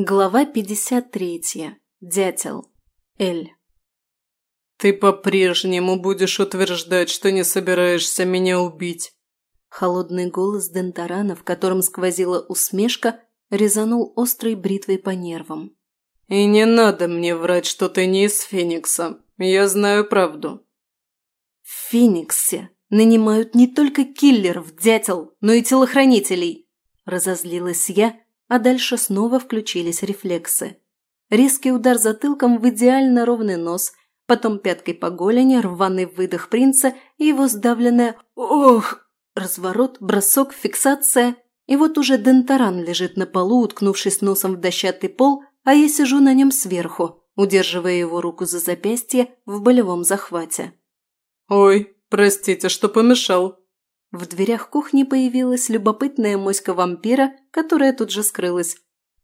Глава 53. Дятел. Эль. «Ты по-прежнему будешь утверждать, что не собираешься меня убить!» Холодный голос Дентарана, в котором сквозила усмешка, резанул острой бритвой по нервам. «И не надо мне врать, что ты не из Феникса. Я знаю правду». «В Фениксе нанимают не только киллеров, дятел, но и телохранителей!» Разозлилась я, а дальше снова включились рефлексы. Резкий удар затылком в идеально ровный нос, потом пяткой по голени, рваный выдох принца и его сдавленное «Ох!» Разворот, бросок, фиксация. И вот уже Дентаран лежит на полу, уткнувшись носом в дощатый пол, а я сижу на нем сверху, удерживая его руку за запястье в болевом захвате. «Ой, простите, что помешал», в дверях кухни появилась любопытная моська вампира, которая тут же скрылась.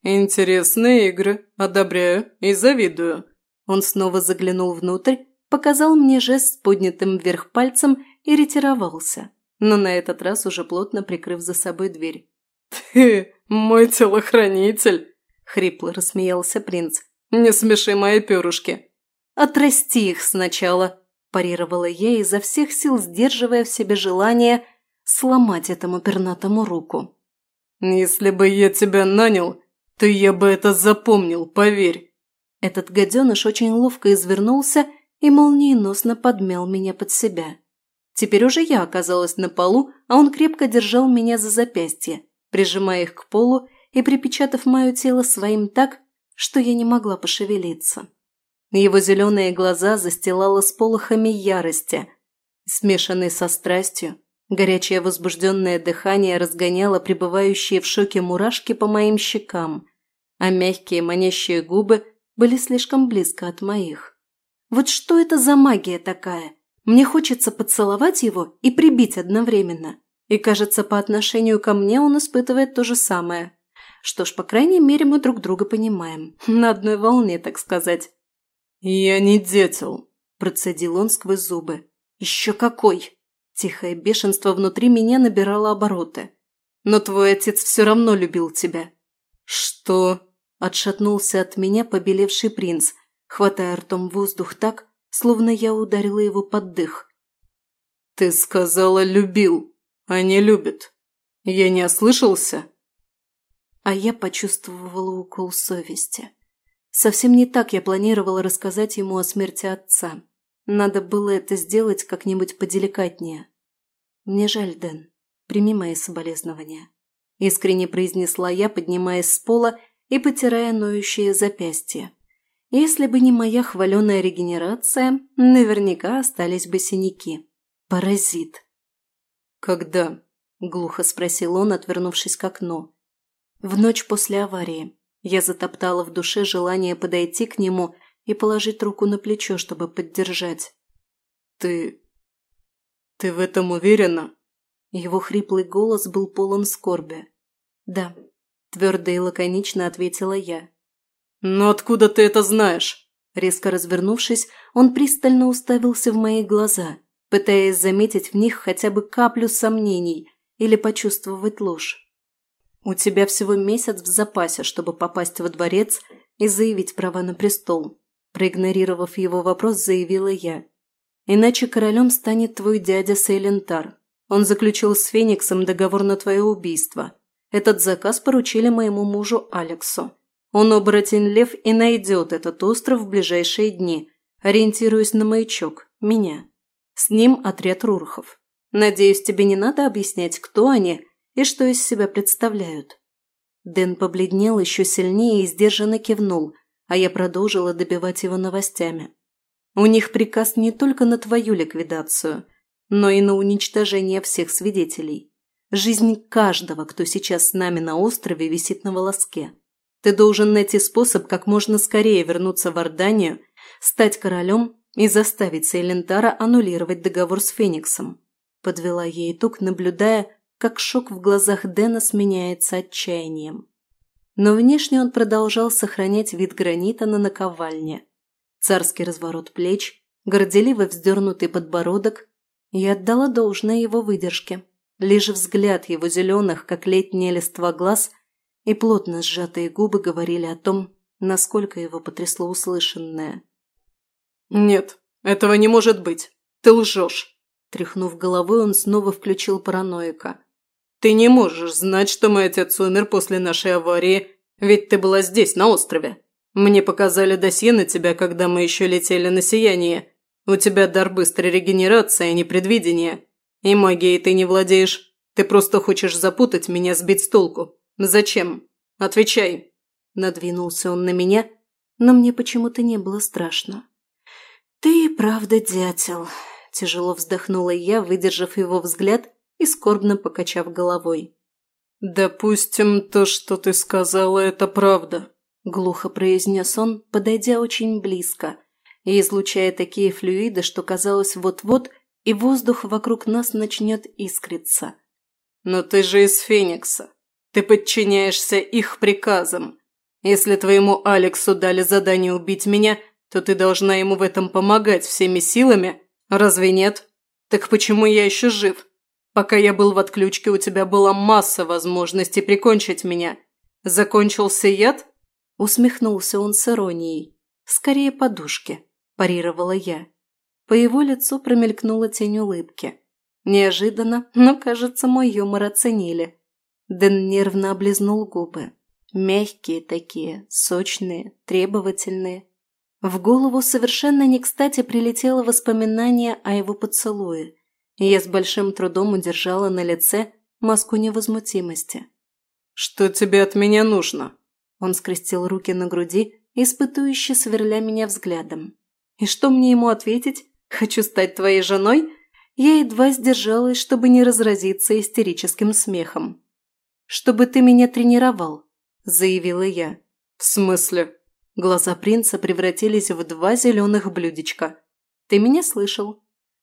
«Интересные игры. Одобряю и завидую». Он снова заглянул внутрь, показал мне жест с поднятым вверх пальцем и ретировался, но на этот раз уже плотно прикрыв за собой дверь. «Ты мой телохранитель!» – хрипло рассмеялся принц. «Не смеши мои перышки!» «Отрасти их сначала!» – парировала я изо всех сил, сдерживая в себе желание – сломать этому пернатому руку. «Если бы я тебя нанял, то я бы это запомнил, поверь!» Этот гаденыш очень ловко извернулся и молниеносно подмял меня под себя. Теперь уже я оказалась на полу, а он крепко держал меня за запястье, прижимая их к полу и припечатав мое тело своим так, что я не могла пошевелиться. Его зеленые глаза застилало сполохами ярости, смешанной со страстью Горячее возбужденное дыхание разгоняло пребывающие в шоке мурашки по моим щекам, а мягкие манящие губы были слишком близко от моих. Вот что это за магия такая? Мне хочется поцеловать его и прибить одновременно. И, кажется, по отношению ко мне он испытывает то же самое. Что ж, по крайней мере, мы друг друга понимаем. На одной волне, так сказать. «Я не детел», – процедил он сквозь зубы. «Еще какой!» Тихое бешенство внутри меня набирало обороты. «Но твой отец все равно любил тебя». «Что?» – отшатнулся от меня побелевший принц, хватая ртом воздух так, словно я ударила его под дых. «Ты сказала «любил», а не «любит». Я не ослышался?» А я почувствовала укол совести. Совсем не так я планировала рассказать ему о смерти отца. Надо было это сделать как-нибудь поделикатнее. «Мне жаль, Дэн. Прими мои соболезнования», – искренне произнесла я, поднимаясь с пола и потирая ноющее запястье. Если бы не моя хваленая регенерация, наверняка остались бы синяки. Паразит. «Когда?» – глухо спросил он, отвернувшись к окну. «В ночь после аварии. Я затоптала в душе желание подойти к нему и положить руку на плечо, чтобы поддержать. «Ты... ты в этом уверена?» Его хриплый голос был полон скорби. «Да», – твердо и лаконично ответила я. «Но откуда ты это знаешь?» Резко развернувшись, он пристально уставился в мои глаза, пытаясь заметить в них хотя бы каплю сомнений или почувствовать ложь. «У тебя всего месяц в запасе, чтобы попасть во дворец и заявить права на престол проигнорировав его вопрос, заявила я. «Иначе королем станет твой дядя Сейлентар. Он заключил с Фениксом договор на твое убийство. Этот заказ поручили моему мужу Алексу. Он оборотень лев и найдет этот остров в ближайшие дни, ориентируясь на маячок, меня. С ним отряд рурхов. Надеюсь, тебе не надо объяснять, кто они и что из себя представляют». Дэн побледнел еще сильнее и сдержанно кивнул – а я продолжила добивать его новостями. У них приказ не только на твою ликвидацию, но и на уничтожение всех свидетелей. Жизнь каждого, кто сейчас с нами на острове, висит на волоске. Ты должен найти способ как можно скорее вернуться в Орданию, стать королем и заставить Сейлентара аннулировать договор с Фениксом. Подвела ей итог, наблюдая, как шок в глазах Дэна сменяется отчаянием. но внешне он продолжал сохранять вид гранита на наковальне. Царский разворот плеч, горделиво вздернутый подбородок. Я отдала должное его выдержке. Лишь взгляд его зеленых, как летние листва глаз, и плотно сжатые губы говорили о том, насколько его потрясло услышанное. «Нет, этого не может быть. Ты лжешь!» Тряхнув головой, он снова включил параноика. Ты не можешь знать, что мой отец умер после нашей аварии, ведь ты была здесь, на острове. Мне показали досье на тебя, когда мы еще летели на сияние. У тебя дар быстрой регенерации, а не предвидения. И магией ты не владеешь. Ты просто хочешь запутать меня, сбить с толку. Зачем? Отвечай. Надвинулся он на меня, но мне почему-то не было страшно. «Ты правда дятел», – тяжело вздохнула я, выдержав его взгляд и скорбно покачав головой. «Допустим, то, что ты сказала, это правда», – глухо произнес он, подойдя очень близко и излучая такие флюиды, что казалось вот-вот, и воздух вокруг нас начнет искриться. «Но ты же из Феникса. Ты подчиняешься их приказам. Если твоему Алексу дали задание убить меня, то ты должна ему в этом помогать всеми силами, разве нет? Так почему я еще жив?» пока я был в отключке, у тебя была масса возможностей прикончить меня. Закончился яд?» Усмехнулся он с иронией. «Скорее подушки», – парировала я. По его лицу промелькнула тень улыбки. Неожиданно, но, кажется, мой юмор оценили. Дэн нервно облизнул губы. Мягкие такие, сочные, требовательные. В голову совершенно не кстати прилетело воспоминание о его поцелуе – и я с большим трудом удержала на лице маску невозмутимости. «Что тебе от меня нужно?» Он скрестил руки на груди, испытующе сверля меня взглядом. «И что мне ему ответить? Хочу стать твоей женой?» Я едва сдержалась, чтобы не разразиться истерическим смехом. «Чтобы ты меня тренировал», – заявила я. «В смысле?» Глаза принца превратились в два зеленых блюдечка.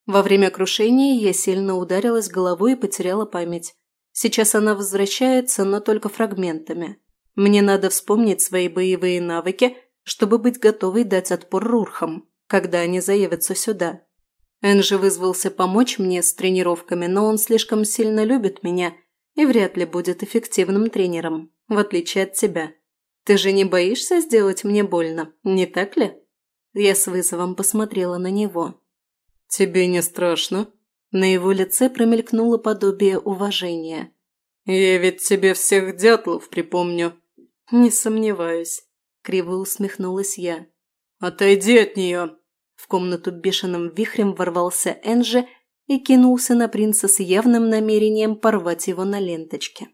«Ты меня слышал?» Во время крушения я сильно ударилась головой и потеряла память. Сейчас она возвращается, но только фрагментами. Мне надо вспомнить свои боевые навыки, чтобы быть готовой дать отпор рурхам, когда они заявятся сюда. Энджи вызвался помочь мне с тренировками, но он слишком сильно любит меня и вряд ли будет эффективным тренером, в отличие от тебя. Ты же не боишься сделать мне больно, не так «Тебе не страшно?» На его лице промелькнуло подобие уважения. «Я ведь тебе всех дятлов припомню». «Не сомневаюсь», – криво усмехнулась я. «Отойди от нее!» В комнату бешеным вихрем ворвался Энжи и кинулся на принца с явным намерением порвать его на ленточке.